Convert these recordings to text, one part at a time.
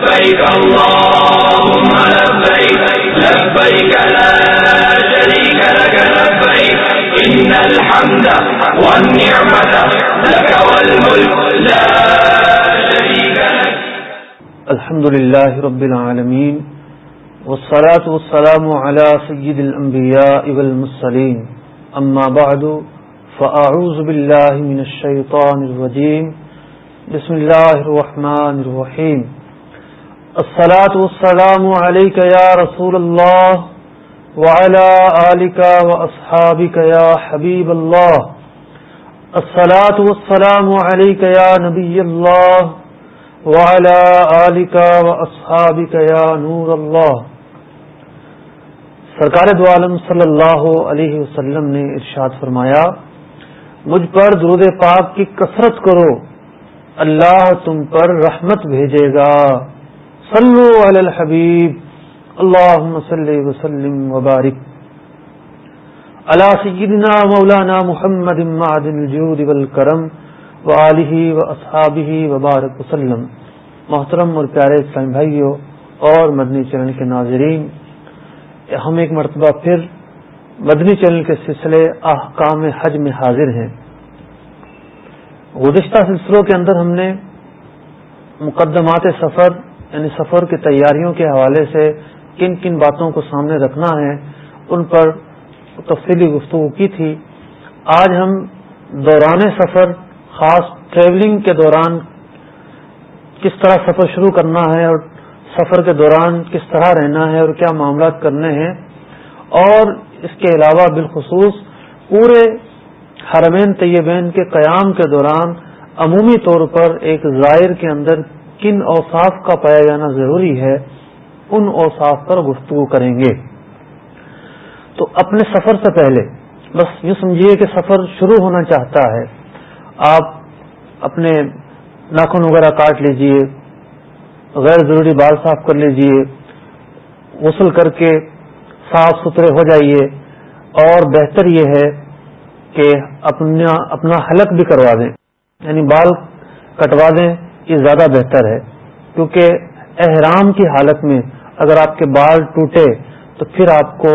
لبيك اللهم لبيك لبيك لا شريك لك، لبيك، إن الحمد والنعمة لك والملك لا شريك لك. الحمد لله رب العالمين، والصلاة والسلام على سيد الأنبياء والمسلين أما بعد، فأعوذ بالله من الشيطان الرجيم. بسم الله الرحمن الرحيم. الصلاة والسلام عليك يا رسول الله وعلى آلك وأصحابك يا حبيب الله. الصلاة والسلام عليك يا نبي الله وعلى آلك وأصحابك يا نور الله. سرکار دو عالم صلی اللہ علیہ وسلم نے ارشاد فرمایا، مجھ پر درود پاک کی کثرت کرو، اللہ تم پر رحمت بھیجے گا۔ صلو علی الحبیب اللہ صلی وسلم وبارک اللہ سیدنا مولانا محمد معدن الجود والکرم وآلہ واصحابہ وبارک وسلم. محترم اور پیارے اسلام بھائیوں اور مدنی چرن کے ناظرین، ہم ایک مرتبہ پھر مدنی چینل کے سلسلے احکام حج میں حاضر ہیں۔ گزشتہ سلسلوں کے اندر ہم نے مقدمات سفر یعنی سفر کی تیاریوں کے حوالے سے کن کن باتوں کو سامنے رکھنا ہے، ان پر تفصیلی گفتگو کی تھی۔ آج ہم دوران سفر، خاص ٹریولنگ کے دوران کس طرح سفر شروع کرنا ہے اور سفر کے دوران کس طرح رہنا ہے اور کیا معاملات کرنے ہیں۔ اور اس کے علاوہ بالخصوص پورے حرمین طیبین کے قیام کے دوران عمومی طور پر ایک ظاہر کے اندر کن اوصاف کا پایا جانا ضروری ہے، ان اوصاف پر گفتگو کریں گے۔ تو اپنے سفر سے پہلے، بس یوں سمجھیے کہ سفر شروع ہونا چاہتا ہے۔ آپ اپنے ناخن وغیرہ کاٹ لیجیے، غیر ضروری بال صاف کر لیجیے، غسل کر کے صاف ستھرے ہو جائیے۔ اور بہتر یہ ہے کہ اپنا اپنا حلق بھی کروا دیں۔ یعنی بال کٹوا دیں۔ یہ زیادہ بہتر ہے۔ کیونکہ احرام کی حالت میں اگر آپ کے بال ٹوٹے تو پھر آپ کو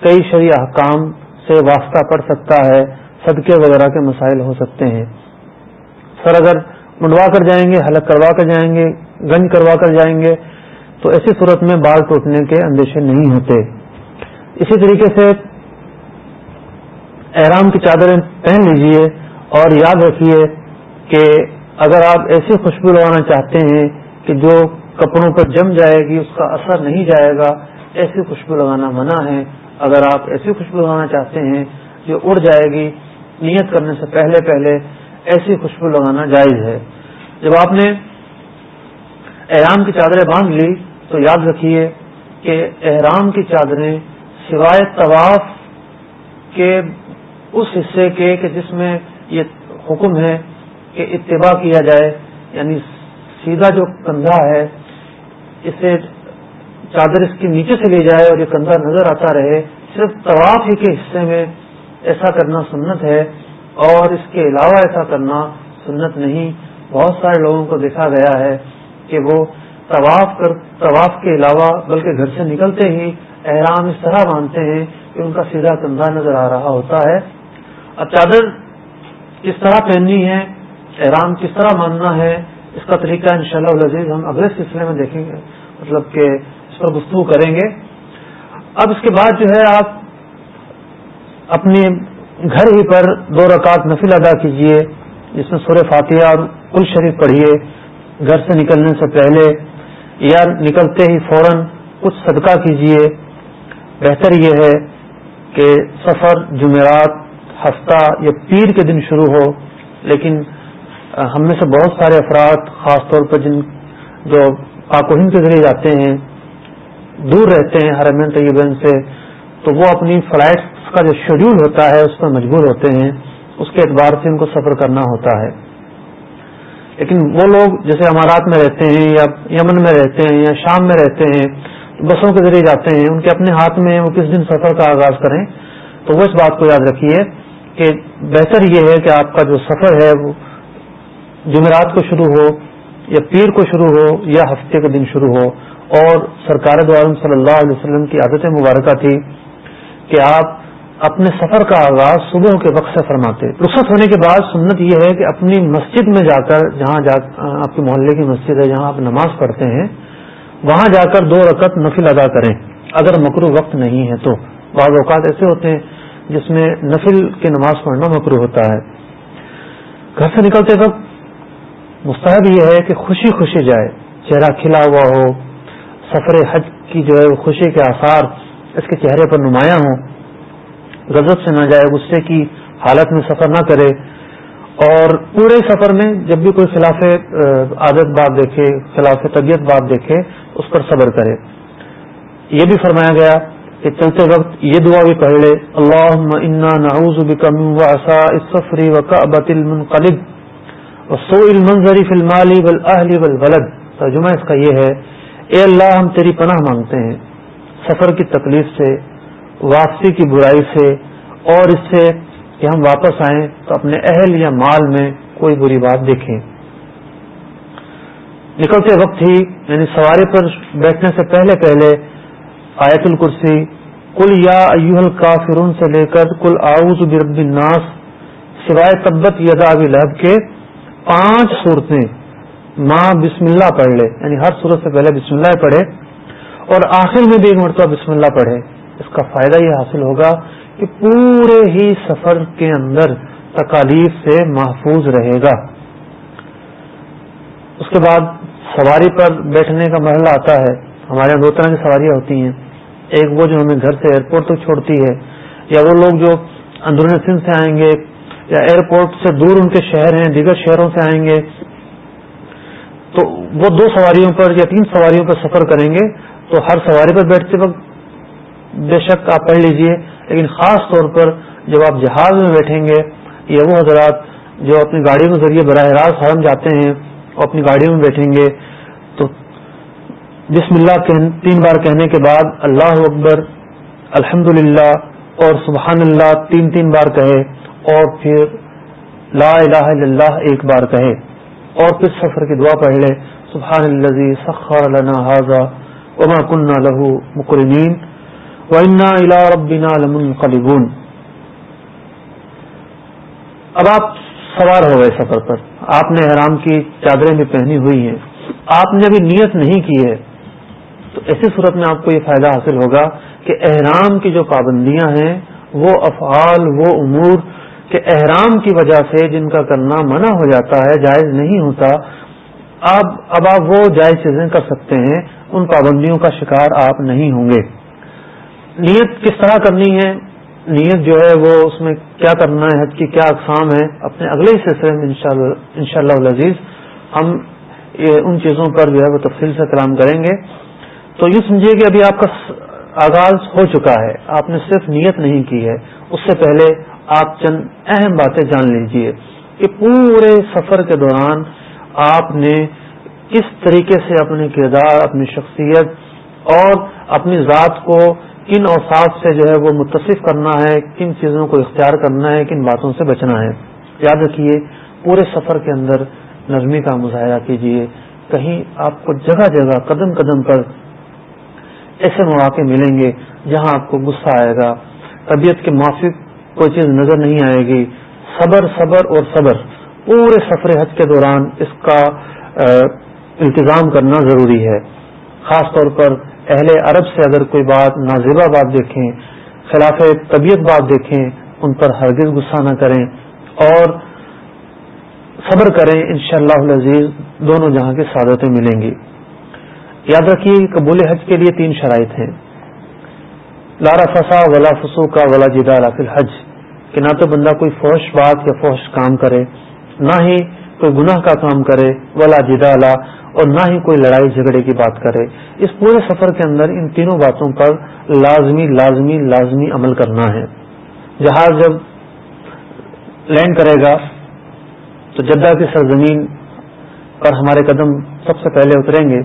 کئی شرعی احکام سے واسطہ پڑ سکتا ہے، صدقے وغیرہ کے مسائل ہو سکتے ہیں۔ سر، اگر منڈوا کر جائیں گے، حلق کروا کر جائیں گے، گنج کروا کر جائیں گے، تو ایسی صورت میں بال ٹوٹنے کے اندیشے نہیں ہوتے۔ اسی طریقے سے احرام کی چادریں پہن لیجیے اور یاد رکھیے کہ اگر آپ ایسی خوشبو لگانا چاہتے ہیں کہ جو کپڑوں پر جم جائے گی، اس کا اثر نہیں جائے گا، ایسی خوشبو لگانا منع ہے۔ اگر آپ ایسی خوشبو لگانا چاہتے ہیں جو اڑ جائے گی، نیت کرنے سے پہلے پہلے ایسی خوشبو لگانا جائز ہے۔ جب آپ نے احرام کی چادریں باندھ لی، تو یاد رکھیے کہ احرام کی چادریں سوائے طواف کے اس حصے کے کہ جس میں یہ حکم ہے کہ اتباع کیا جائے یعنی سیدھا جو کندھا ہے، اسے چادر اس کے نیچے سے لے جائے اور یہ کندھا نظر آتا رہے۔ صرف طواف ہی کے حصے میں ایسا کرنا سنت ہے اور اس کے علاوہ ایسا کرنا سنت نہیں۔ بہت سارے لوگوں کو دیکھا گیا ہے کہ وہ طواف کر، طواف کے علاوہ بلکہ گھر سے نکلتے ہی احرام اس طرح باندھتے ہیں کہ ان کا سیدھا کندھا نظر آ رہا ہوتا ہے۔ اب چادر کس طرح پہننی ہے احرام کس طرح ماننا ہے، اس کا طریقہ ان شاء اللہ عزیز ہم اگلے سلسلے میں دیکھیں گے مطلب کہ اس پر گفتگو کریں گے۔ اب اس کے بعد جو ہے آپ اپنے گھر ہی پر دو رکعت نفل ادا کیجیے، جس میں سورہ فاتحہ اور کل شریف پڑھیے گھر سے نکلنے سے پہلے یا نکلتے ہی فوراً کچھ صدقہ کیجیے۔ بہتر یہ ہے کہ سفر، جمعرات، ہفتہ یا پیر کے دن شروع ہو، لیکن ہم میں سے بہت سارے افراد، خاص طور پر جن جو پاکوہن کے ذریعے جاتے ہیں، دور رہتے ہیں ہر طیبین سے، تو وہ اپنی فلائٹس کا جو شیڈول ہوتا ہے، اس میں مجبور ہوتے ہیں۔ اس کے اعتبار سے ان کو سفر کرنا ہوتا ہے۔ لیکن وہ لوگ جیسے امارات میں رہتے ہیں یا یمن میں رہتے ہیں یا شام میں رہتے ہیں، بسوں کے ذریعے جاتے ہیں، ان کے اپنے ہاتھ میں وہ کس دن سفر کا آغاز کریں، تو وہ اس بات کو یاد رکھیے کہ بہتر یہ ہے کہ آپ کا جو سفر ہے، وہ جمعرات کو شروع ہو یا پیر کو شروع ہو یا ہفتے کا دن شروع ہو اور سرکار عالم صلی اللہ علیہ وسلم کی عادت مبارکہ تھی کہ آپ اپنے سفر کا آغاز صبح کے وقت سے فرماتے۔ رخصت ہونے کے بعد سنت یہ ہے کہ اپنی مسجد میں جا کر جہاں جا آپ کے محلے کی مسجد ہے جہاں آپ نماز پڑھتے ہیں، وہاں جا کر دو رکعت نفل ادا کریں۔ اگر مکرو وقت نہیں ہے تو۔ بعض اوقات ایسے ہوتے ہیں جس میں نفل کی نماز پڑھنا مکرو ہوتا ہے۔ گھر سے نکلتے وقت مستحب یہ ہے کہ خوشی خوشی جائے، چہرہ کھلا ہوا ہو، سفر حج کی جو ہے خوشی کے آثار اس کے چہرے پر نمایاں ہوں۔ غضب سے نہ جائے، غصے کی حالت میں سفر نہ کرے۔ اور پورے سفر میں جب بھی کوئی خلاف عادت بات دیکھے، خلاف طبیعت بات دیکھے، اس پر صبر کرے۔ یہ بھی فرمایا گیا کہ چلتے وقت یہ دعا بھی پڑھ لے اللہ انا نعوذ بکم و اصا سفری و المنقلب سو المنظری فی المالی والاہلی والولد۔ ترجمہ اس کا یہ ہے، اے اللہ، ہم تیری پناہ مانگتے ہیں۔ سفر کی تکلیف سے واپسی کی برائی سے، اور اس سے کہ ہم واپس آئیں تو اپنے اہل یا مال میں کوئی بری بات دیکھیں۔ نکلتے وقت ہی یعنی سواری پر بیٹھنے سے پہلے پہلے، آیت الکرسی کل یا ایوہل کافرون سے لے کر کل آؤز برب الناس، سوائے تبت یدا ابی لہب کے پانچ صورتیں ماں بسم اللہ پڑھ لے یعنی ہر صورت سے پہلے بسم اللہ پڑھے اور آخر میں بھی ایک مرتبہ بسم اللہ پڑھے۔ اس کا فائدہ یہ حاصل ہوگا کہ پورے ہی سفر کے اندر تکالیف سے محفوظ رہے گا۔ اس کے بعد سواری پر بیٹھنے کا مرحلہ آتا ہے۔ ہمارے یہاں دو طرح کی سواریاں ہوتی ہیں۔ ایک وہ جو ہمیں گھر سے ایئرپورٹ تک چھوڑتی ہے، یا وہ لوگ جو اندرون سندھ سے آئیں گے یا ایئرپورٹ سے دور ان کے شہر ہیں، دیگر شہروں سے آئیں گے۔ تو وہ دو سواریوں پر یا تین سواریوں پر سفر کریں گے۔ تو ہر سواری پر بیٹھتے وقت بے شک آپ پڑھ لیجیے۔ لیکن خاص طور پر جب آپ جہاز میں بیٹھیں گے یا وہ حضرات جو اپنی گاڑیوں کے ذریعے براہ راست حرم جاتے ہیں اور اپنی گاڑیوں میں بیٹھیں گے۔ تو بسم اللہ تین بار کہنے کے بعد اللہ اکبر الحمد اور سبحان اللہ تین تین بار کہے۔ اور پھر لا الہ الا اللہ ایک بار کہے اور پھر سفر کی دعا پڑھ لے سبحان الزی سخر لنا حاضہ وما کنہ لہو مکرمین وَإِنَّا إِلَىٰ رَبِّنَا لَمُنْقَلِبُونَ۔ اب آپ سوار ہو گئے سفر پر۔ آپ نے احرام کی چادریں بھی پہنی ہوئی ہیں۔ آپ نے ابھی نیت نہیں کی ہے۔ تو ایسی صورت میں آپ کو یہ فائدہ حاصل ہوگا کہ احرام کی جو پابندیاں ہیں، وہ افعال، وہ امور کہ احرام کی وجہ سے جن کا کرنا منع ہو جاتا ہے، جائز نہیں ہوتا، اب اب آپ وہ جائز چیزیں کر سکتے ہیں، ان پابندیوں کا شکار آپ نہیں ہوں گے۔ نیت کس طرح کرنی ہے؟ نیت جو ہے وہ اس میں کیا کرنا ہے، حج کی کیا اقسام ہے اپنے اگلے سلسلے میں ان شاء اللہ عزیز ہم ان چیزوں پر جو ہے وہ تفصیل سے کلام کریں گے۔ تو یہ سمجھیے کہ ابھی آپ کا آغاز ہو چکا ہے۔ آپ نے صرف نیت نہیں کی ہے۔ اس سے پہلے آپ چند اہم باتیں جان لیجیے کہ پورے سفر کے دوران آپ نے کس طریقے سے اپنے کردار، اپنی شخصیت اور اپنی ذات کو کن اوساف سے جو ہے وہ متصف کرنا ہے، کن چیزوں کو اختیار کرنا ہے، کن باتوں سے بچنا ہے۔ یاد رکھیے، پورے سفر کے اندر نرمی کا مظاہرہ کیجیے کہیں آپ کو جگہ جگہ، قدم قدم پر ایسے مواقع ملیں گے جہاں آپ کو غصہ آئے گا۔ طبیعت کے موافق کوئی چیز نظر نہیں آئے گی۔ صبر صبر اور صبر۔ پورے سفر حج کے دوران اس کا انتظام کرنا ضروری ہے۔ خاص طور پر اہل عرب سے اگر کوئی بات نازیبہ بات دیکھیں، خلاف طبیعت بات دیکھیں، ان پر ہرگز غصہ نہ کریں اور صبر کریں ان شاء اللہ عزیز دونوں جہاں کی سعادتیں ملیں گی۔ یاد رکھیے قبول حج کے لیے تین شرائط ہیں۔ لارا فسا ولا فسو کا ولا جدا فی حج کہ نہ تو بندہ کوئی فوش بات یا فوش کام کرے، نہ ہی کوئی گناہ کا کام کرے، ولا جدا اور نہ ہی کوئی لڑائی جھگڑے کی بات کرے۔ اس پورے سفر کے اندر ان تینوں باتوں پر لازمی لازمی لازمی عمل کرنا ہے۔ جہاز جب لینڈ کرے گا، تو جدہ کی سرزمین پر ہمارے قدم سب سے پہلے اتریں گے۔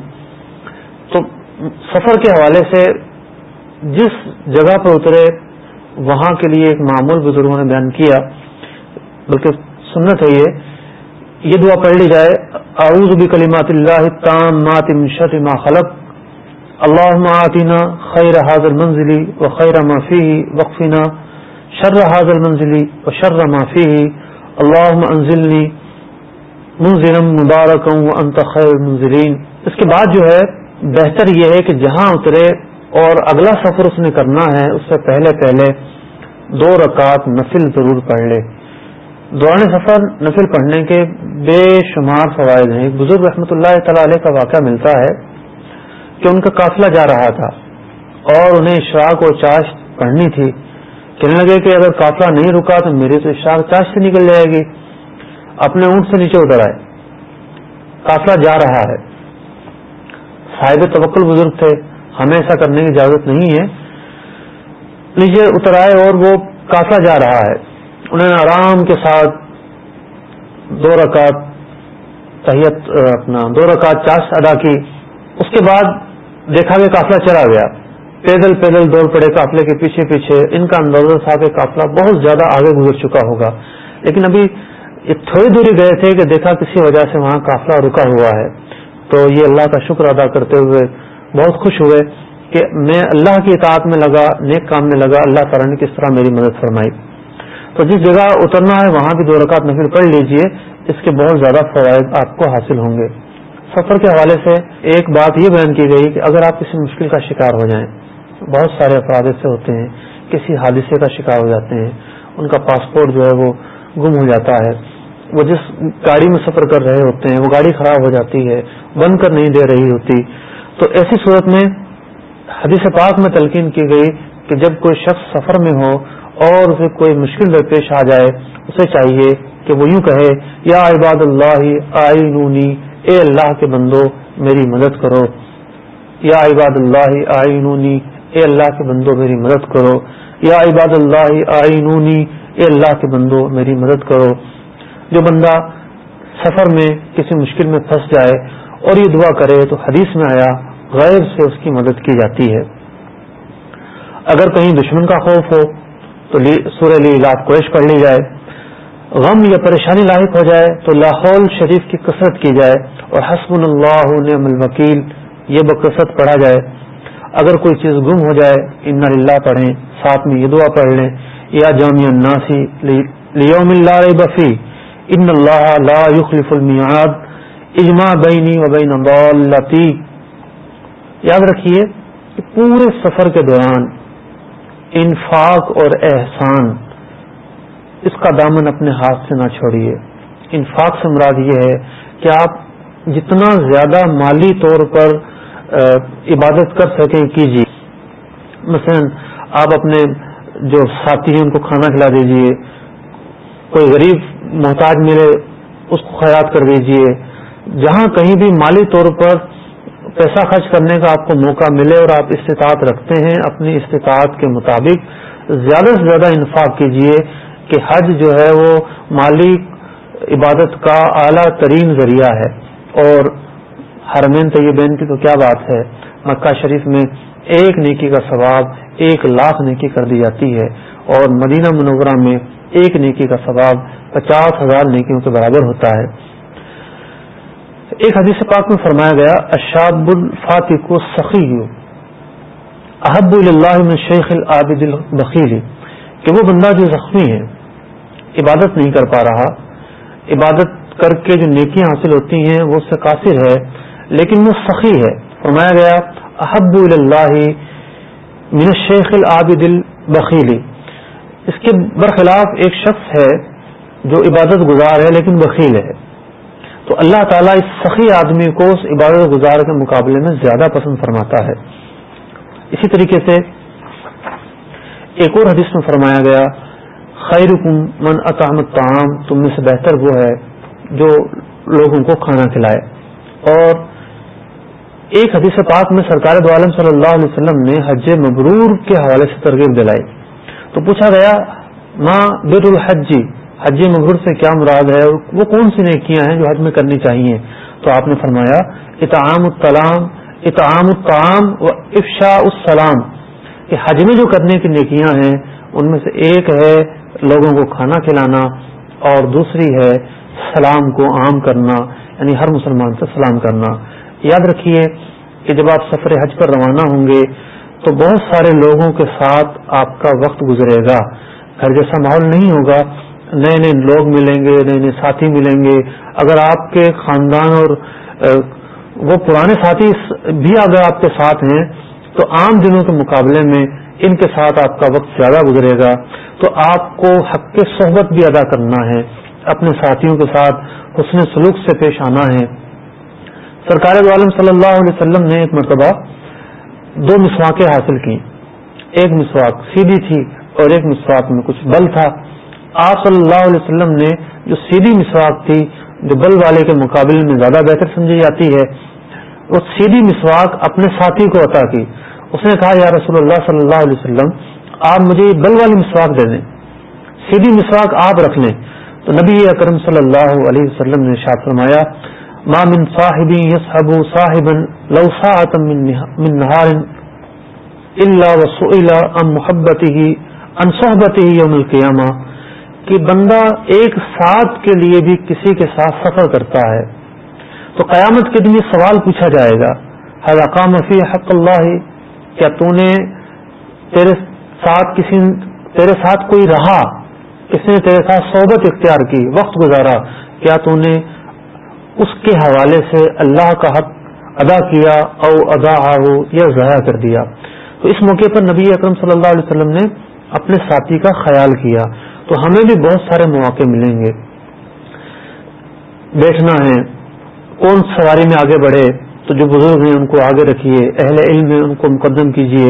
تو سفر کے حوالے سے جس جگہ پر اترے وہاں کے لیے ایک معمول بزرگوں نے بیان کیا، بلکہ سنت ہے یہ یہ دعا پڑھ لی جائے، اعوذ بکلمات اللہ التامات من شر ما خلق اللهم آتنا خیر هذا المنزل وخیر ما فيه وقفنا شر هذا المنزل وشر ما فيه اللهم انزلني منزلا مبارکا وانت خیر المنزلین۔ اس کے بعد جو ہے، بہتر یہ ہے کہ جہاں اترے اور اگلا سفر اس نے کرنا ہے، اس سے پہلے پہلے دو رکعت نفل ضرور پڑھ لے۔ دوران سفر نفل پڑھنے کے بے شمار فوائد ہیں۔ ایک بزرگ رحمۃ اللہ تعالی علیہ کا واقعہ ملتا ہے کہ ان کا قافلہ جا رہا تھا اور انہیں اشراق اور چاش پڑھنی تھی۔ کہنے لگے کہ اگر قافلہ نہیں رکا تو میری تو اشراق چاش سے نکل جائے گی۔ اپنے اونٹ سے نیچے اتر آئے۔ قافلہ جا رہا ہے۔ صاحب توکل بزرگ تھے۔ ہمیں ایسا کرنے کی اجازت نہیں ہے۔ نیچے اتر آئے اور وہ قافلہ جا رہا ہے۔ انہوں نے آرام کے ساتھ دو رکعت تحیت، اپنا دو رکعت چاش ادا کی۔ اس کے بعد دیکھا کہ قافلہ چلا گیا۔ پیدل پیدل دوڑ پڑے قافلے کے پیچھے پیچھے۔ ان کا اندازہ تھا کہ قافلہ بہت زیادہ آگے گزر چکا ہوگا۔ لیکن ابھی تھوڑی دوری گئے تھے کہ دیکھا کسی وجہ سے وہاں قافلہ رکا ہوا ہے۔ تو یہ اللہ کا شکر ادا کرتے ہوئے بہت خوش ہوئے کہ میں اللہ کی اطاعت میں لگا، نیک کام میں لگا، اللہ تعالیٰ نے کس طرح میری مدد فرمائی۔ تو جس جگہ اترنا ہے، وہاں بھی دو رکعت نفل پڑھ لیجیے، اس کے بہت زیادہ فوائد آپ کو حاصل ہوں گے۔ سفر کے حوالے سے ایک بات یہ بیان کی گئی کہ اگر آپ کسی مشکل کا شکار ہو جائیں، بہت سارے افراد ایسے ہوتے ہیں، کسی حادثے کا شکار ہو جاتے ہیں، ان کا پاسپورٹ جو ہے وہ گم ہو جاتا ہے۔ وہ جس گاڑی میں سفر کر رہے ہوتے ہیں، وہ گاڑی خراب ہو جاتی ہے، بند کر نہیں دے رہی ہوتی تو ایسی صورت میں حدیث پاک میں تلقین کی گئی کہ جب کوئی شخص سفر میں ہو اور اسے کوئی مشکل درپیش آ جائے، اسے چاہیے کہ وہ یوں کہے، یا عباد اللہ آئینونی اے اللہ کے بندو، میری مدد کرو۔ یا عباد اللہ آئینونی اے اللہ کے بندو، میری مدد کرو۔ یا عباد اللہ آئینونی اے اللہ کے بندو، میری مدد کرو۔ جو بندہ سفر میں کسی مشکل میں پھنس جائے اور یہ دعا کرے تو حدیث میں آیا غیر سے اس کی مدد کی جاتی ہے۔ اگر کہیں دشمن کا خوف ہو تو سورہ لی لاف کوش پڑھ لی جائے۔ غم یا پریشانی لاحق ہو جائے تو لاہور شریف کی کثرت کی جائے۔ اور حسب اللہ نعم الوکیل یہ بکثرت پڑھا جائے۔ اگر کوئی چیز گم ہو جائے، ان اللہ پڑھیں۔ ساتھ میں یہ دعا پڑھ لیں، یا جامع الناسی لیوم اللہ بفی ان اللہ لا يخلف المیعاد اجماع بینی و بین ضالتی۔ یاد رکھیے کہ پورے سفر کے دوران انفاق اور احسان، اس کا دامن اپنے ہاتھ سے نہ چھوڑیے۔ انفاق سے مراد یہ ہے کہ آپ جتنا زیادہ مالی طور پر عبادت کر سکیں، کیجیے۔ مثلا آپ اپنے جو ساتھی ہیں، ان کو کھانا کھلا دیجیے۔ کوئی غریب محتاج ملے، اس کو خیرات کر دیجیے۔ جہاں کہیں بھی مالی طور پر پیسہ خرچ کرنے کا آپ کو موقع ملے اور آپ استطاعت رکھتے ہیں، اپنی استطاعت کے مطابق زیادہ سے زیادہ انفاق کیجیے کہ حج جو ہے وہ مالی عبادت کا اعلیٰ ترین ذریعہ ہے۔ اور ہرمین طیبین کی تو کیا بات ہے؟ مکہ شریف میں ایک نیکی کا ثواب ایک لاکھ نیکی کر دی جاتی ہے اور مدینہ منورہ میں ایک نیکی کا ثواب پچاس ہزار نیکیوں کے برابر ہوتا ہے۔ ایک حدیث پاک میں فرمایا گیا اشاب الفاتح کو سخی احب اللہ میں شیخ العابد البخیلی کہ وہ بندہ جو زخمی ہے، عبادت نہیں کر پا رہا، عبادت کر کے جو نیکیاں حاصل ہوتی ہیں، وہ اس سے قاصر ہے، لیکن وہ سخی ہے. فرمایا گیا، احب اللہ من شیخ العابد البخیلی اس کے برخلاف ایک شخص ہے جو عبادت گزار ہے، لیکن بخیل ہے. تو اللہ تعالیٰ اس سخی آدمی کو اس عبادت گزار کے مقابلے میں زیادہ پسند فرماتا ہے۔ اسی طریقے سے ایک اور حدیث میں فرمایا گیا خیر من اطام تعام تم میں سے بہتر وہ ہے جو لوگوں کو کھانا کھلائے۔ اور ایک حدیث پاک میں سرکار دو عالم صلی اللہ علیہ وسلم نے حج مبرور کے حوالے سے ترغیب دلائی۔ تو پوچھا گیا ماں بر الحجی حج مغر سے کیا مراد ہے وہ کون سی نیکیاں ہیں جو حج میں کرنی چاہیے؟ تو آپ نے فرمایا، اطعام الطلام، اطعام الطعام و افشا السلام۔ کہ حج میں جو کرنے کی نیکیاں ہیں، ان میں سے ایک ہے لوگوں کو کھانا کھلانا اور دوسری ہے سلام کو عام کرنا یعنی ہر مسلمان سے سلام کرنا۔ یاد رکھیے کہ جب آپ سفر حج پر روانہ ہوں گے، تو بہت سارے لوگوں کے ساتھ آپ کا وقت گزرے گا۔ گھر جیسا ماحول نہیں ہوگا نئے نئے لوگ ملیں گے نئے نئے ساتھی ملیں گے۔ اگر آپ کے خاندان اور وہ پرانے ساتھی بھی اگر آپ کے ساتھ ہیں، تو عام دنوں کے مقابلے میں ان کے ساتھ آپ کا وقت زیادہ گزرے گا۔ تو آپ کو حق کے صحبت بھی ادا کرنا ہے۔ اپنے ساتھیوں کے ساتھ حسن سلوک سے پیش آنا ہے۔ سرکار عالم صلی اللہ علیہ وسلم نے ایک مرتبہ دو مسواقیں حاصل کی ایک مسواک سیدھی تھی اور ایک مسواک میں کچھ بل تھا۔ آپ صلی اللہ علیہ وسلم نے جو سیدھی مسواک تھی، جو بل والے کے مقابلے میں زیادہ بہتر سمجھی جاتی ہے، وہ سیدھی مسواک اپنے ساتھی کو عطا کی۔ اس نے کہا، یا رسول اللہ صلی اللہ علیہ وسلم، آپ مجھے بل والی مسواک دے دیں۔ سیدھی مسواک آپ رکھ لیں۔ تو نبی اکرم صلی اللہ علیہ وسلم نے شاہ فرمایا، ما من صاحبی یسحب صاحبا لو ساعتا من نهار الا وسئل عن محبته، عن صحبته يوم القيامه کہ بندہ ایک ساتھ کے لیے بھی کسی کے ساتھ سفر کرتا ہے۔ تو قیامت کے دن یہ سوال پوچھا جائے گا حضاقام فی حق اللہ؟ کیا تو نے تیرے ساتھ کسی تیرے ساتھ کوئی رہا؟ کسی نے تیرے ساتھ صحبت اختیار کی، وقت گزارا؟ کیا تو نے اس کے حوالے سے اللہ کا حق ادا کیا او ادا ہو یا ضائع کر دیا؟ تو اس موقع پر نبی اکرم صلی اللہ علیہ وسلم نے اپنے ساتھی کا خیال کیا۔ تو ہمیں بھی بہت سارے مواقع ملیں گے۔ بیٹھنا ہے، کون سواری میں آگے بڑھے، تو جو بزرگ ہیں ان کو آگے رکھیے، اہل علم ہیں ان کو مقدم کیجیے،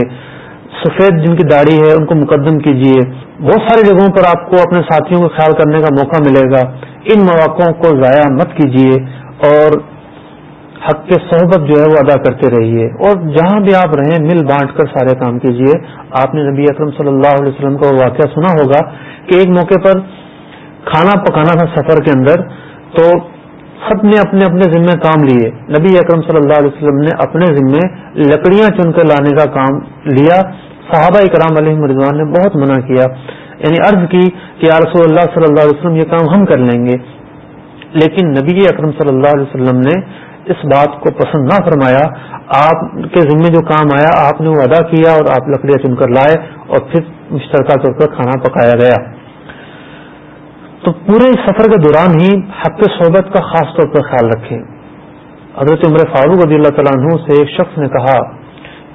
سفید جن کی داڑھی ہے ان کو مقدم کیجیے۔ بہت ساری جگہوں پر آپ کو اپنے ساتھیوں کا خیال کرنے کا موقع ملے گا۔ ان مواقع کو ضائع مت کیجیے اور حق کے صحبت جو ہے وہ ادا کرتے رہیے اور جہاں بھی آپ رہیں، مل بانٹ کر سارے کام کیجیے آپ نے نبی اکرم صلی اللہ علیہ وسلم کا واقعہ سنا ہوگا کہ ایک موقع پر کھانا پکانا تھا سفر کے اندر، تو سب نے اپنے اپنے ذمے کام لیے۔ نبی اکرم صلی اللہ علیہ وسلم نے اپنے ذمے لکڑیاں چن کر لانے کا کام لیا۔ صحابہ اکرام علیہ مرضوان نے بہت منع کیا۔ یعنی عرض کی کہ یا رسول اللہ صلی اللہ علیہ وسلم یہ کام ہم کر لیں گے۔ لیکن نبی اکرم صلی اللہ علیہ وسلم نے اس بات کو پسند نہ فرمایا، آپ کے ذمے جو کام آیا، آپ نے وہ ادا کیا اور آپ لکڑیاں چن کر لائے اور پھر مشترکہ طور پر کھانا پکایا گیا۔ تو پورے سفر کے دوران ہی حق صحبت کا خاص طور پر خیال رکھیں۔ حضرت عمر فاروق رضی اللہ تعالیٰ عنہ سے ایک شخص نے کہا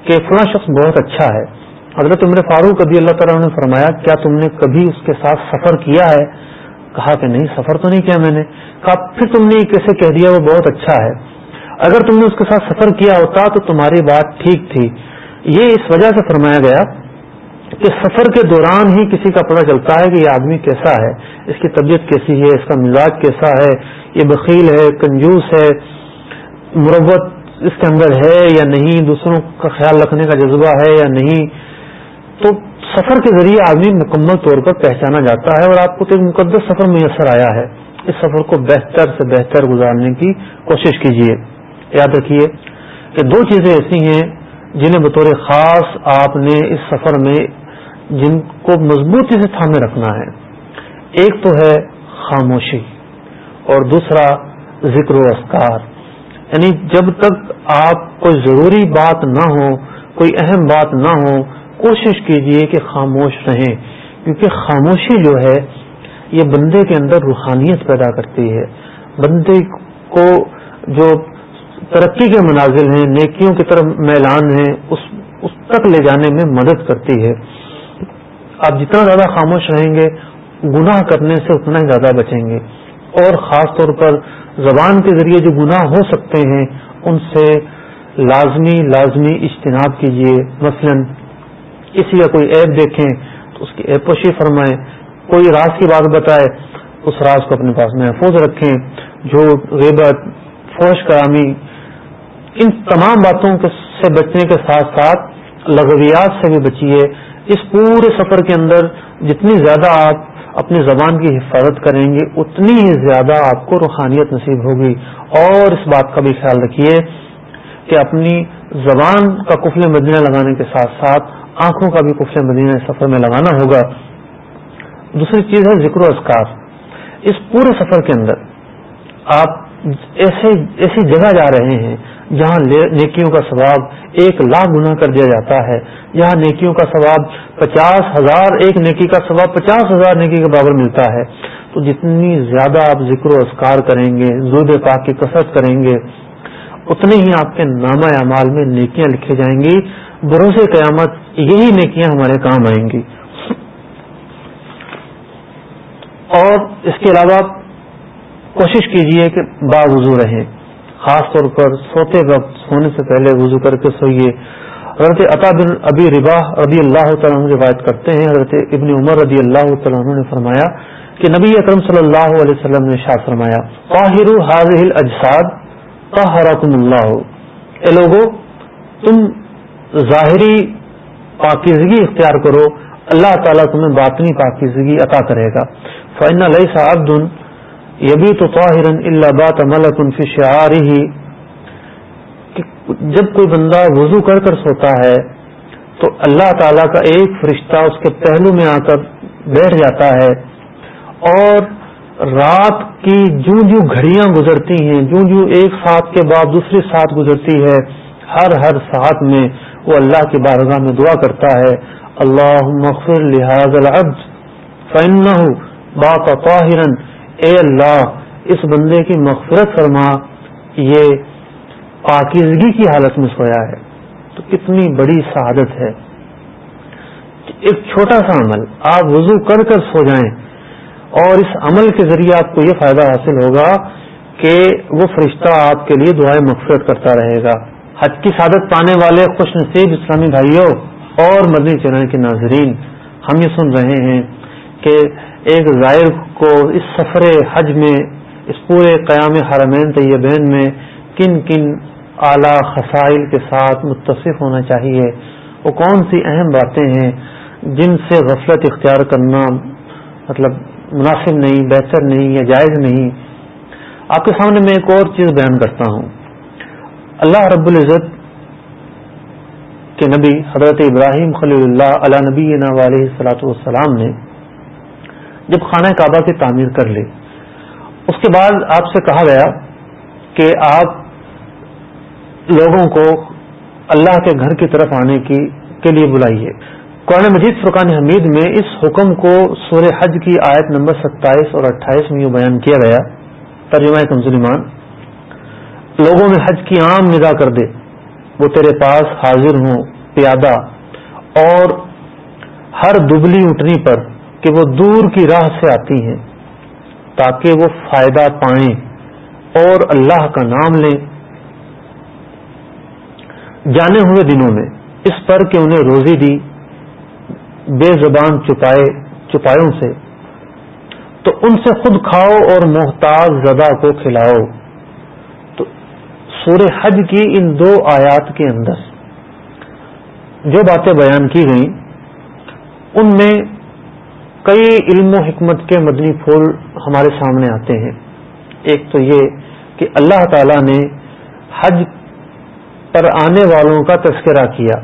کہ فلاں شخص بہت اچھا ہے۔ حضرت عمر فاروق رضی اللہ تعالیٰ نے فرمایا، کیا تم نے کبھی اس کے ساتھ سفر کیا ہے؟ کہا کہ نہیں، سفر تو نہیں کیا میں نے۔ کہا، پھر تم نے کیسے کہہ دیا، وہ بہت اچھا ہے۔ اگر تم نے اس کے ساتھ سفر کیا ہوتا تو تمہاری بات ٹھیک تھی۔ یہ اس وجہ سے فرمایا گیا کہ سفر کے دوران ہی کسی کا پتہ چلتا ہے کہ یہ آدمی کیسا ہے، اس کی طبیعت کیسی ہے، اس کا مزاج کیسا ہے، یہ بخیل ہے، کنجوس ہے، مروت اس کے اندر ہے یا نہیں، دوسروں کا خیال رکھنے کا جذبہ ہے یا نہیں۔ تو سفر کے ذریعے آدمی مکمل طور پر پہچانا جاتا ہے اور آپ کو تو ایک مقدس سفر میسر آیا ہے۔ اس سفر کو بہتر سے بہتر گزارنے کی کوشش کیجیے یاد رکھیے کہ دو چیزیں ایسی ہیں جنہیں بطور خاص آپ نے اس سفر میں جن کو مضبوطی سے تھامے رکھنا ہے۔ ایک تو ہے خاموشی اور دوسرا ذکر و اسکار یعنی جب تک آپ کوئی ضروری بات نہ ہو، کوئی اہم بات نہ ہو، کوشش کیجیے کہ خاموش رہیں۔ کیونکہ خاموشی جو ہے، یہ بندے کے اندر روحانیت پیدا کرتی ہے۔ بندے کو جو ترقی کے منازل ہیں، نیکیوں کی طرف میلان ہیں، اس اس تک لے جانے میں مدد کرتی ہے۔ آپ جتنا زیادہ خاموش رہیں گے، گناہ کرنے سے اتنا ہی زیادہ بچیں گے۔ اور خاص طور پر زبان کے ذریعے جو گناہ ہو سکتے ہیں، ان سے لازمی لازمی اجتناب کیجیے مثلا کسی کا کوئی ایپ دیکھیں، تو اس کی ایپ پوشی فرمائیں۔ کوئی راز کی بات بتائے، اس راز کو اپنے پاس محفوظ رکھیں۔ جو غیبت فوش کرامی ان تمام باتوں سے بچنے کے ساتھ ساتھ لغویات سے بھی بچیے، اس پورے سفر کے اندر جتنی زیادہ آپ اپنی زبان کی حفاظت کریں گے، اتنی ہی زیادہ آپ کو روحانیت نصیب ہوگی۔ اور اس بات کا بھی خیال رکھیے کہ اپنی زبان کا کفل مدینہ لگانے کے ساتھ ساتھ آنکھوں کا بھی کفل مدینہ سفر میں لگانا ہوگا۔ دوسری چیز ہے ذکر و اذکار۔ اس پورے سفر کے اندر آپ ایسے ایسی جگہ جا رہے ہیں جہاں نیکیوں کا ثواب ایک لاکھ گنا کر دیا جاتا ہے جہاں نیکیوں کا ثواب پچاس ہزار، ایک نیکی کا ثواب پچاس ہزار نیکی کے برابر ملتا ہے۔ تو جتنی زیادہ آپ ذکر و اسکار کریں گے، زود پاک کی کثرت کریں گے، اتنے ہی آپ کے نامہ اعمال میں نیکیاں لکھی جائیں گی۔ بروسے قیامت یہی نیکیاں ہمارے کام آئیں گی۔ اور اس کے علاوہ کوشش کیجیے کہ باوضو رہیں۔ خاص طور پر سوتے وقت، سونے سے پہلے وضو کر کے سوئیے۔ حضرت عطا بن ابی ربا رضی اللہ تعالیٰ روایت کرتے ہیں۔ حضرت ابن عمر رضی اللہ تعالیٰ نے فرمایا کہ نبی اکرم صلی اللہ علیہ وسلم نے شاہ فرمایا طاہر حاضل اجساد طاہرکم اللہ۔ اے لوگو، تم ظاہری پاکیزگی اختیار کرو، اللہ تعالیٰ تمہیں باطنی پاکیزگی عطا کرے گا۔ فن علیہ صاحب یہ بھی تو طاہر اللہ بات ملک ان فی جب کوئی بندہ وضو کر کر سوتا ہے، تو اللہ تعالیٰ کا ایک فرشتہ اس کے پہلو میں آ کر بیٹھ جاتا ہے۔ اور رات کی جو جو گھڑیاں گزرتی ہیں جو جو ایک ساتھ کے بعد دوسری ساتھ گزرتی ہے، ہر ہر ساتھ میں وہ اللہ کی بارگاہ میں دعا کرتا ہے۔ اللہ مغفر لحاظ العبد فن بات طاہرن۔ اے اللہ، اس بندے کی مغفرت فرما، یہ پاکیزگی کی حالت میں سویا ہے۔ تو کتنی بڑی سعادت ہے۔ ایک چھوٹا سا عمل، آپ وضو کر کر سو جائیں۔ اور اس عمل کے ذریعے آپ کو یہ فائدہ حاصل ہوگا کہ وہ فرشتہ آپ کے لیے دعائیں مقصد کرتا رہے گا۔ حج کی سعادت پانے والے خوش نصیب اسلامی بھائیوں اور مدنی چینل کے ناظرین، ہم یہ سن رہے ہیں کہ ایک ظاہر کو اس سفر حج میں، اس پورے قیام حرمین طیبین میں کن کن اعلی خسائل کے ساتھ متصف ہونا چاہیے؟ وہ کون سی اہم باتیں ہیں جن سے غفلت اختیار کرنا مطلب مناسب نہیں، بہتر نہیں یا جائز نہیں؟ آپ کے سامنے میں ایک اور چیز بیان کرتا ہوں۔ اللہ رب العزت کے نبی حضرت ابراہیم خلی اللہ علیہ نبی علیہ والسلام نے جب خانہ کعبہ کی تعمیر کر لی اس کے بعد آپ سے کہا گیا کہ آپ لوگوں کو اللہ کے گھر کی طرف آنے کی کے لیے بلائیے۔ قرآن مجید فرقان حمید میں اس حکم کو سور حج کی آیت نمبر ستائیس اور اٹھائیس میں یہ بیان کیا گیا۔ ترجمہ کمزلیمان لوگوں میں حج کی عام نگاہ کر دے۔ وہ تیرے پاس حاضر ہوں، پیادہ۔ اور ہر دبلی اٹھنی پر کہ وہ دور کی راہ سے آتی ہیں تاکہ وہ فائدہ پائیں اور اللہ کا نام لیں۔ جانے ہوئے دنوں میں اس پر کہ انہیں روزی دی، بے زبان چپائے، چپایوں سے، تو ان سے خود کھاؤ اور محتاج زدہ کو کھلاؤ۔ تو سور حج کی ان دو آیات کے اندر جو باتیں بیان کی گئیں، ان میں کئی علم و حکمت کے مدنی پھول ہمارے سامنے آتے ہیں۔ ایک تو یہ کہ اللہ تعالی نے حج پر آنے والوں کا تذکرہ کیا۔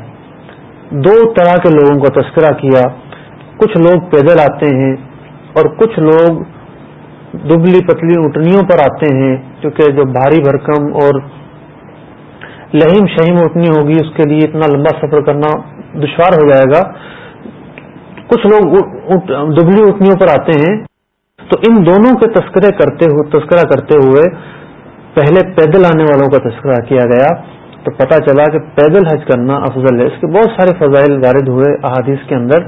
دو طرح کے لوگوں کا تذکرہ کیا۔ کچھ لوگ پیدل آتے ہیں اور کچھ لوگ دبلی پتلی اٹھنیوں پر آتے ہیں، کیونکہ جو بھاری بھرکم اور لہیم شہیم اٹھنی ہوگی، اس کے لیے اتنا لمبا سفر کرنا دشوار ہو جائے گا۔ کچھ لوگ دبلی اٹھنیوں پر آتے ہیں۔ تو ان دونوں کے تذکرے کرتے ہوئے تذکرہ کرتے ہوئے پہلے پیدل آنے والوں کا تذکرہ کیا گیا۔ تو پتا چلا کہ پیدل حج کرنا افضل ہے۔ اس کے بہت سارے فضائل وارد ہوئے احادیث کے اندر۔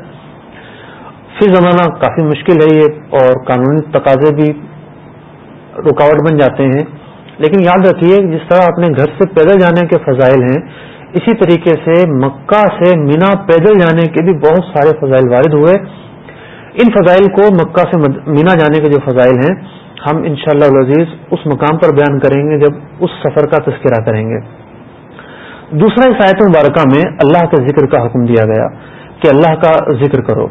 فی زمانہ کافی مشکل ہے یہ اور قانونی تقاضے بھی رکاوٹ بن جاتے ہیں۔ لیکن یاد رکھیے، جس طرح اپنے گھر سے پیدل جانے کے فضائل ہیں اسی طریقے سے مکہ سے مینا پیدل جانے کے بھی بہت سارے فضائل وارد ہوئے۔ ان فضائل کو مکہ سے مینا جانے کے جو فضائل ہیں، ہم انشاءاللہ شاء اللہ اس مقام پر بیان کریں گے جب اس سفر کا تذکرہ کریں گے۔ دوسرا اس آیت مبارکہ میں اللہ کے ذکر کا حکم دیا گیا کہ اللہ کا ذکر کرو۔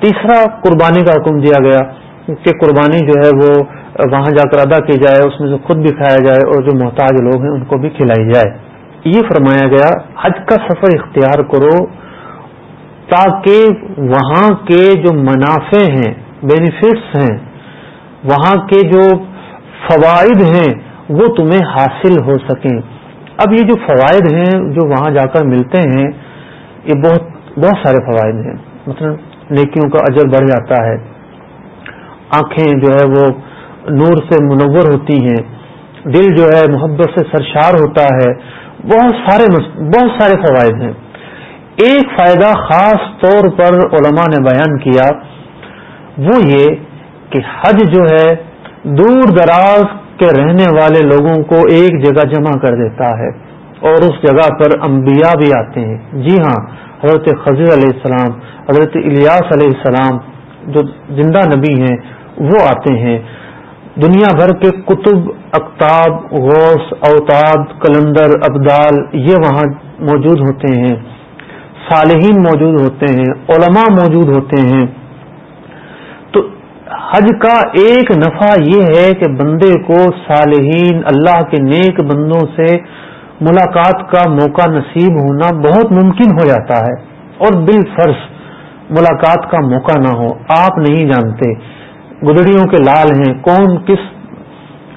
تیسرا قربانی کا حکم دیا گیا کہ قربانی جو ہے وہ وہاں جا کر ادا کی جائے، اس میں سے خود بھی کھایا جائے اور جو محتاج لوگ ہیں، ان کو بھی کھلائی جائے۔ یہ فرمایا گیا، حج کا سفر اختیار کرو تاکہ وہاں کے جو منافع ہیں بینیفٹس ہیں، وہاں کے جو فوائد ہیں، وہ تمہیں حاصل ہو سکیں۔ اب یہ جو فوائد ہیں، جو وہاں جا کر ملتے ہیں، یہ بہت بہت سارے فوائد ہیں۔ مثلا نیکیوں کا اجر بڑھ جاتا ہے۔ آنکھیں جو ہے وہ نور سے منور ہوتی ہیں۔ دل جو ہے محبت سے سرشار ہوتا ہے۔ بہت سارے بہت سارے فوائد ہیں۔ ایک فائدہ خاص طور پر علماء نے بیان کیا، وہ یہ کہ حج جو ہے، دور دراز کے رہنے والے لوگوں کو ایک جگہ جمع کر دیتا ہے اور اس جگہ پر انبیاء بھی آتے ہیں۔ جی ہاں حضرت خضر علیہ السلام، حضرت الیاس علیہ السلام، جو زندہ نبی ہیں، وہ آتے ہیں۔ دنیا بھر کے کتب اقتاب غوث، اوتاد، کلندر، ابدال یہ وہاں موجود ہوتے ہیں۔ صالحین موجود ہوتے ہیں، علماء موجود ہوتے ہیں۔ تو حج کا ایک نفع یہ ہے کہ بندے کو صالحین، اللہ کے نیک بندوں سے ملاقات کا موقع نصیب ہونا بہت ممکن ہو جاتا ہے اور بال فرض ملاقات کا موقع نہ ہو، آپ نہیں جانتے۔ گدڑیوں کے لال ہیں، کون کس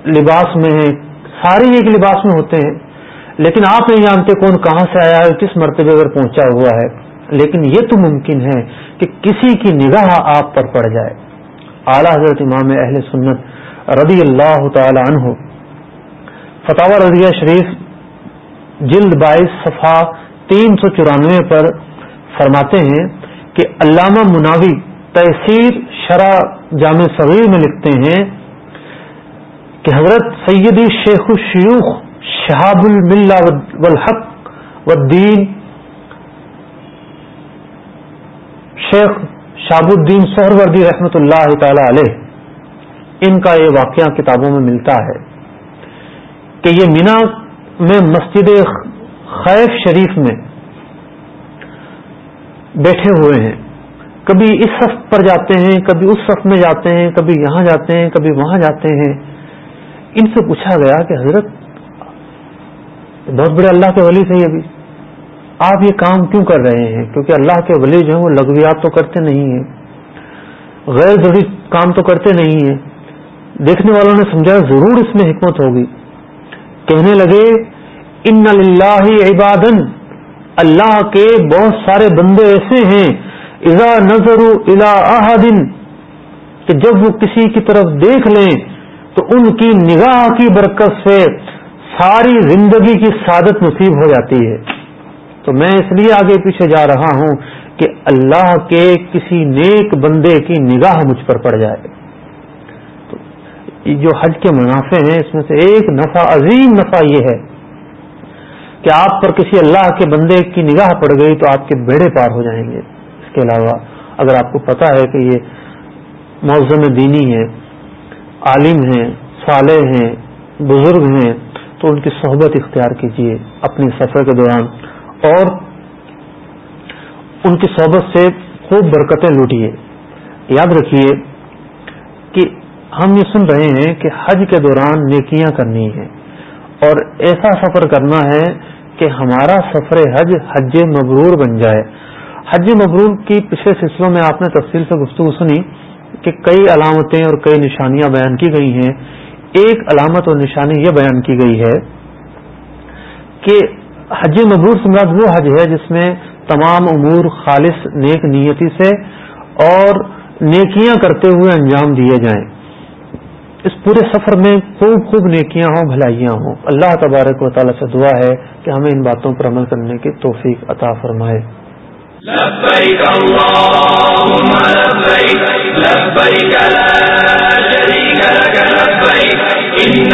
لباس میں ہیں سارے ایک لباس میں ہوتے ہیں۔ لیکن آپ نہیں جانتے کون کہاں سے آیا ہے، کس مرتبے پر پہنچا ہوا ہے۔ لیکن یہ تو ممکن ہے کہ کسی کی نگاہ آپ پر پڑ جائے۔ اعلی حضرت امام اہل سنت رضی اللہ تعالی عنہ۔ فتح رضیہ شریف جلد بائیس صفحہ تین سو چورانوے پر فرماتے ہیں کہ علامہ مناوی تحصیر شرح جامع صغیر میں لکھتے ہیں کہ حضرت سیدی شیخ الشیوخ شہاب الملہ والحق والدین شیخ شاب الدین سہر وردی رحمۃ اللہ تعالی علیہ، ان کا یہ واقعہ کتابوں میں ملتا ہے کہ یہ مینا میں مسجد خیف شریف میں بیٹھے ہوئے ہیں۔ کبھی اس صف پر جاتے ہیں، کبھی اس صف میں جاتے ہیں، کبھی یہاں جاتے ہیں، کبھی وہاں جاتے ہیں۔ ان سے پوچھا گیا کہ حضرت، بہت بڑے اللہ کے ولی تھے ابھی آپ یہ کام کیوں کر رہے ہیں؟ کیونکہ اللہ کے ولی جو ہیں وہ لغویات تو کرتے نہیں ہیں۔ غیر ضروری کام تو کرتے نہیں ہیں۔ دیکھنے والوں نے سمجھا، ضرور اس میں حکمت ہوگی۔ کہنے لگے، ان اللہ عبادن، اللہ کے بہت سارے بندے ایسے ہیں اذا نظر الا احدن کہ جب وہ کسی کی طرف دیکھ لیں، تو ان کی نگاہ کی برکت سے ساری زندگی کی سعادت نصیب ہو جاتی ہے۔ تو میں اس لیے آگے پیچھے جا رہا ہوں کہ اللہ کے کسی نیک بندے کی نگاہ مجھ پر پڑ جائے۔ تو جو حج کے منافع ہیں، اس میں سے ایک نفع، عظیم نفع یہ ہے کہ آپ پر کسی اللہ کے بندے کی نگاہ پڑ گئی تو آپ کے بیڑے پار ہو جائیں گے۔ کے علاوہ، اگر آپ کو پتا ہے کہ یہ موزم دینی ہے عالم ہیں، صالح ہیں، بزرگ ہیں، تو ان کی صحبت اختیار کیجیے اپنے سفر کے دوران۔ اور ان کی صحبت سے خوب برکتیں لوٹیے۔ یاد رکھیے کہ ہم یہ سن رہے ہیں کہ حج کے دوران نیکیاں کرنی ہیں۔ اور ایسا سفر کرنا ہے کہ ہمارا سفر حج حج مبرور بن جائے۔ حج مبرور کی پچھلے سلسلوں میں آپ نے تفصیل سے گفتگو سنی کہ کئی علامتیں اور کئی نشانیاں بیان کی گئی ہیں۔ ایک علامت اور نشانی یہ بیان کی گئی ہے کہ حج مبرور سمراج وہ حج ہے جس میں تمام امور خالص نیک نیتی سے اور نیکیاں کرتے ہوئے انجام دیے جائیں۔ اس پورے سفر میں خوب خوب نیکیاں ہوں، بھلائیاں ہوں۔ اللہ تبارک و تعالیٰ سے دعا ہے کہ ہمیں ان باتوں پر عمل کرنے کی توفیق عطا فرمائے۔ لبيك اللهم لبيك لا شريك لك لبيك إن